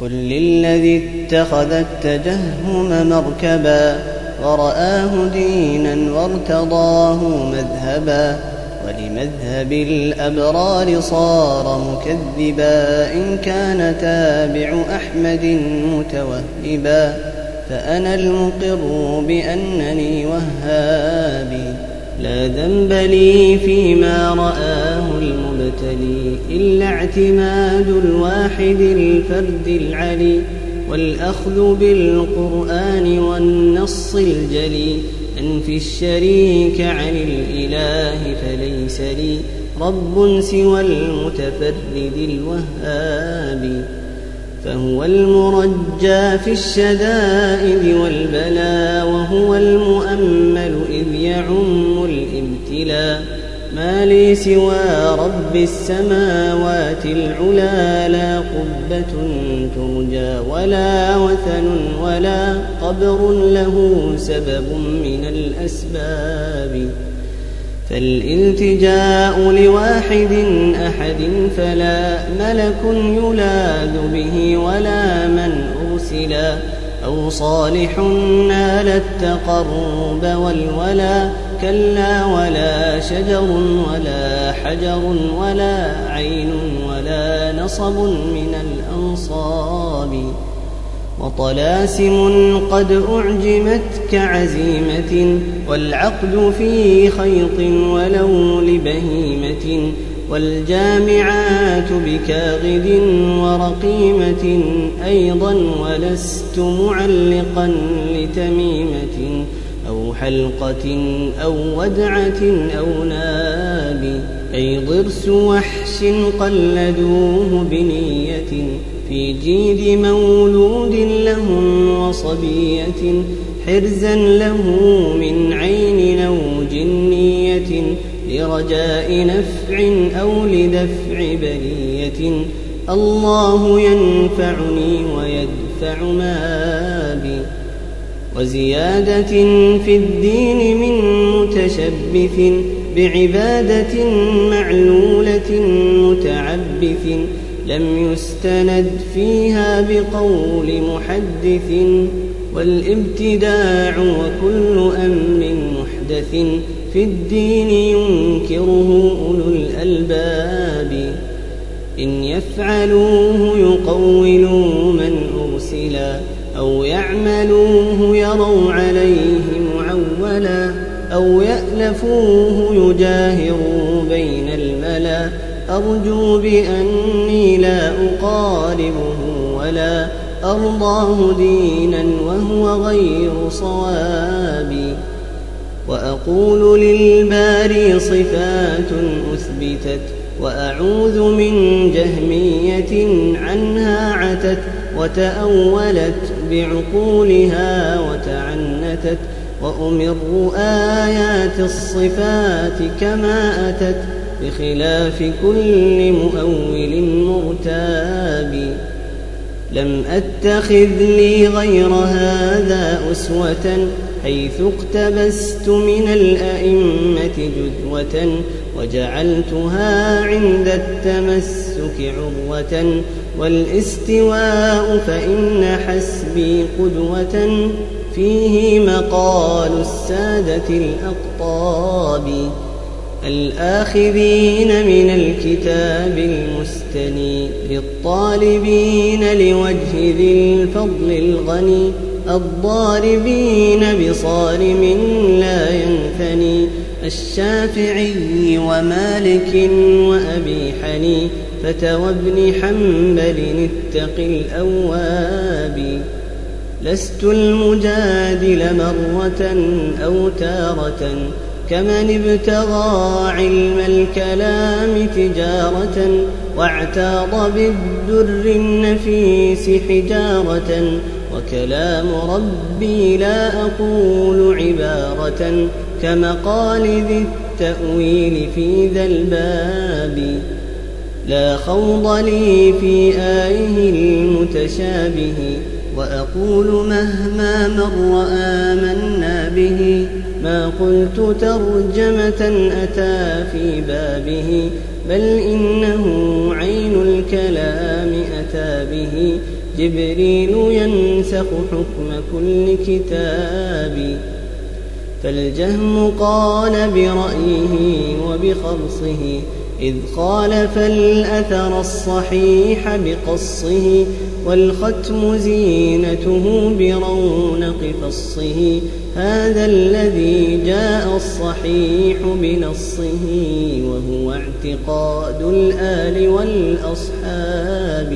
قل للذي اتخذ التجهم مركبا ورآه دينا وارتضاه مذهبا ولمذهب الأبرار صار مكذبا إن كان تابع أحمد متوهبا فأنا المقر بأنني وهابي لا ذنب لي فيما رآه المبتلي إلا اعتماد الواحد الفرد العلي والأخذ بالقرآن والنص الجلي. أنفي الشريك عن الإله فليس لي رب سوى المتفرد الوهاب. فهو المرجى في الشدائد والبلاء وهو المؤمل إذ يعم الإبتلاء. ما لي سوى رب السماوات العلا لا قبة ترجى ولا وثن ولا قبر له سبب من الأسباب. فالالتجاء لواحد أحد فلا ملك يلاذ به ولا من أرسلا. أو صالح نال التقرب والولا كلا ولا شجر ولا حجر ولا عين ولا نصب من الأنصاب. وطلاسم قد أعجمت كعزيمة والعقد في خيط ولو لبهيمة. والجامعات بكاغد ورقيمة أيضا ولست معلقا لتميمة. أو حلقة أو ودعة أو ناب أي ضرس وحش قلدوه بنية في جيد مولود لهم وصبية حرزا له من عين أو جنية لرجاء نفع أو لدفع بلية الله ينفعني ويدفع ما وزيادة في الدين من متشبث بعبادة معلولة متعبث لم يستند فيها بقول محدث والابتداع وكل أمر محدث في الدين ينكره أولو الألباب إن يفعلوه يقولوا من أرسلا أو يعملوه يروا عليه معولا أو يألفوه يجاهروا بين الملا أرجو بأني لا أقاربه ولا أرضاه دينا وهو غير صواب وأقول للباري صفات أثبتت وأعوذ من جهمية عنها عتت وتأولت بعقولها وتعنتت وأمر آيات الصفات كما أتت بخلاف كل مؤول مرتاب. لم أتخذ لي غير هذا أسوة حيث اقتبست من الأئمة جدوة وجعلتها عند التمسك عروة والاستواء فإن حسبي قدوة فيه مقال السادة الأقطاب الآخذين من الكتاب المستني للطالبين لوجه ذي الفضل الغني الضاربين بصارم لا ينثني الشافعي ومالك وأبي حني فتوى ابن حنبل اتق الأواب. لست المجادل مرة أو تارة كمن ابتغى علم الكلام تجارة واعتاض بالدر النفيس حجارة. وكلام ربي لا أقول عبارة كمقال ذي التأويل في ذا الباب. لا خوض لي في آيه المتشابه وأقول مهما مر آمنا به ما قلت ترجمة أتى في بابه بل إنه عين الكلام أتى به جبريل ينسخ حكم كل كتاب. فالجهم قال برأيه وبخرصه إذ خالف الأثر الصحيح بقصه والختم زينته برونق فصه هذا الذي جاء الصحيح بنصه وهو اعتقاد الآل والأصحاب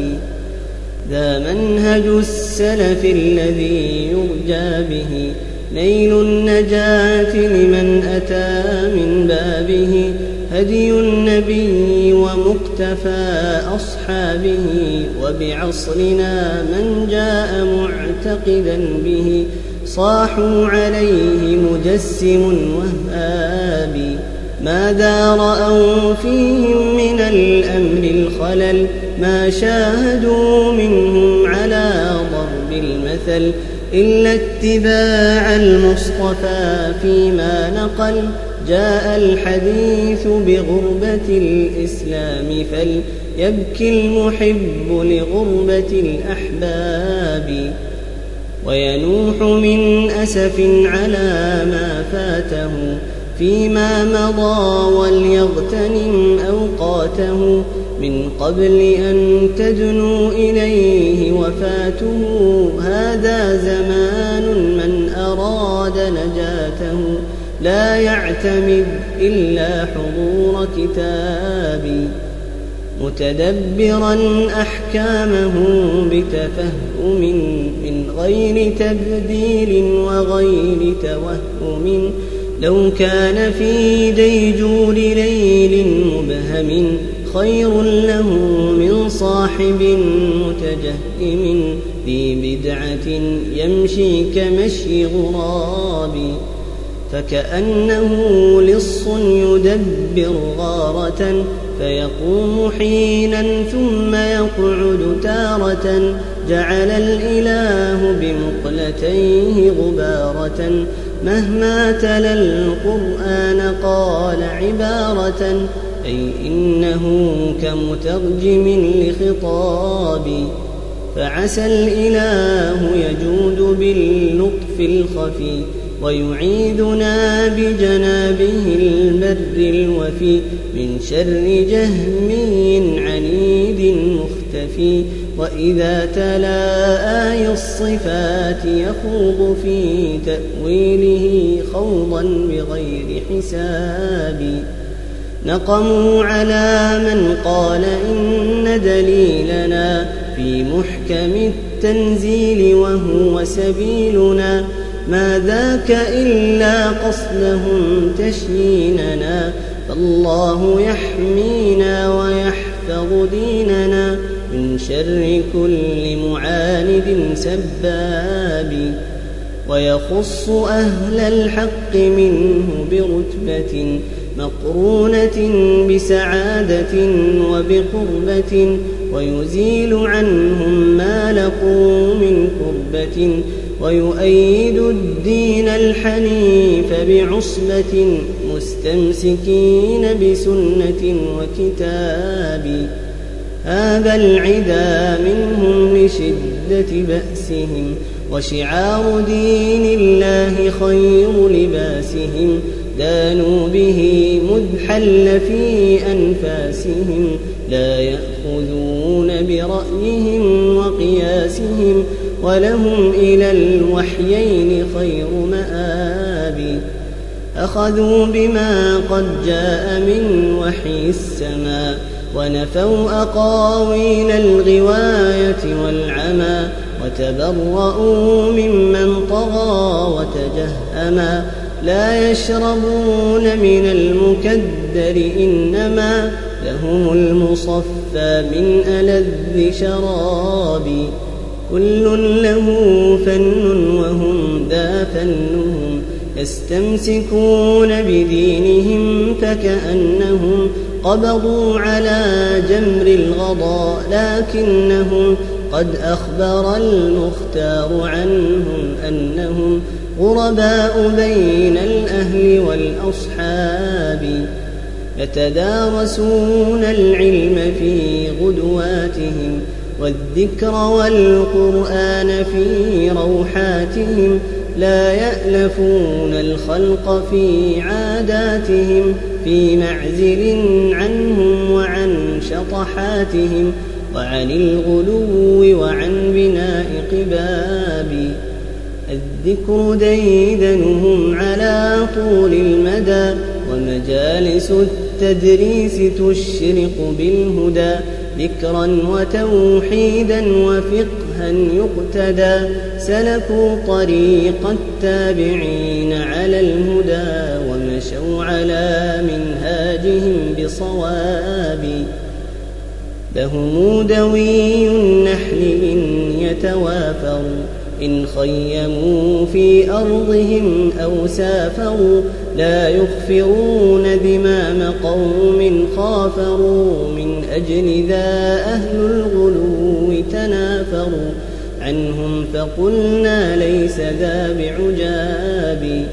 ذا منهج السلف الذي يرجى به نيل النجاة لمن أتى من بابه هدي النبي ومقتفى أصحابه وبعصرنا من جاء معتقدا به صاحوا عليه مجسم وهابي ماذا رأوا فيهم من الأمر الخلل ما شاهدوا منهم على ضرب المثل إلا اتباع المصطفى فيما نقل جاء الحديث بغربة الإسلام فليبكي المحب لغربة الأحباب. وينوح من أسف على ما فاته فيما مضى وليغتنم أوقاته. من قبل أن تدنو إليه وفاته هذا زمان من أراد نجاته. لا يعتمد إلا حضور كتابي متدبرا أحكامه بتفهم من غير تبديل وغير توهم. لو كان في ديجور ليل مبهم خير له من صاحب متجهم ذي بدعة يمشي كمشي غراب فكأنه لص يدبر غارة فيقوم حينا ثم يقعد تارة جعل الإله بمقلتيه غبارة مهما تلا القرآن قال عبارة أي إنه كمترجم لخطاب فعسى الإله يجود باللطف الخفي ويعيذنا بجنابه البر الوفي من شر جهمي عنيد مختفي وإذا تلا آي الصفات يخوض في تأويله خوضا بغير حساب. نقموا على من قال إن دليلنا في محكم التنزيل وهو سبيلنا ما ذاك إلا قصدهم تشييننا فالله يحمينا ويحفظ ديننا من شر كل معاند سباب ويخص أهل الحق منه برتبة مقرونة بسعادة وبقربة ويزيل عنهم ما لقوا من كربة ويؤيد الدين الحنيف بعصبة مستمسكين بسنة وكتاب. هذا العدا منهم لشدة بأسهم وشعار دين الله خير لباسهم. دانوا به مذ حل في أنفاسهم لا يأخذون برأيهم وقياسهم. ولهم إلى الوحيين خير مآب. أخذوا بما قد جاء من وحي السماء ونفوا أقاويل الغواية والعمى وتبرؤوا ممن طغى وتجهما. لا يشربون من المكدر إنما لهم المصفى من ألذ شراب. كل له فن وهم ذا فنهم يستمسكون بدينهم فكأنهم قبضوا على جمر الغضا لكنهم قد أخبر المختار عنهم أنهم غرباء بين الأهل والأصحاب يتدارسون العلم في غدواتهم والذكر والقرآن في روحاتهم لا يألفون الخلق في عاداتهم في معزل عنهم وعن شطحاتهم وعن الغلو وعن بناء قباب. الذكر ديدنهم على طول المدى ومجالس التدريس تشرق بالهدى. ذكرا وتوحيدا وفقها يقتدى. سلكوا طريق التابعين على الهدى ومشوا على منهاجهم بصواب. لهم دوي النحل إن يتوافروا إن خيموا في أرضهم أو سافروا. لا يخفرون ذمام قوم خافروا من أجل ذا أهل الغلو تنافروا عنهم فقلنا ليس ذا بعجاب.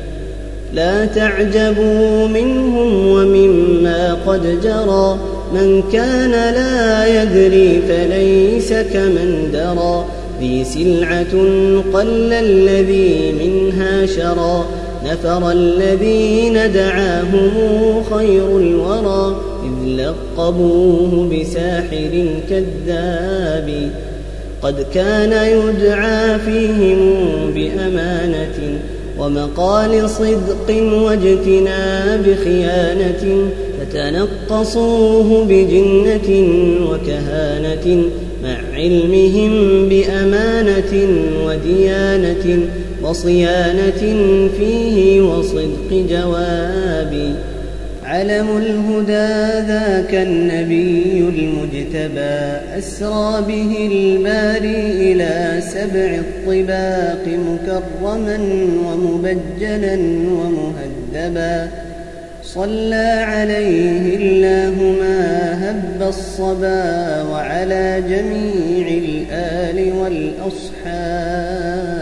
لا تعجبوا منهم ومما قد جرى. من كان لا يدري فليس كمن درى. ذي سلعة قل الذي منها شرى. نفر الذين دعاهم خير الورى إذ لقبوه بساحر كذاب قد كان يدعى فيهم بأمانة ومقال صدق واجتناب خيانة فتنقصوه بجنة وكهانة مع علمهم بأمانة وديانة وصيانة فيه وصدق جواب. علم الهدى ذاك النبي المجتبى. أسرى به الباري إلى سبع الطباق مكرما ومبجلا ومهذبا. صلى عليه الله ما هب الصبا وعلى جميع الآل والأصحاب.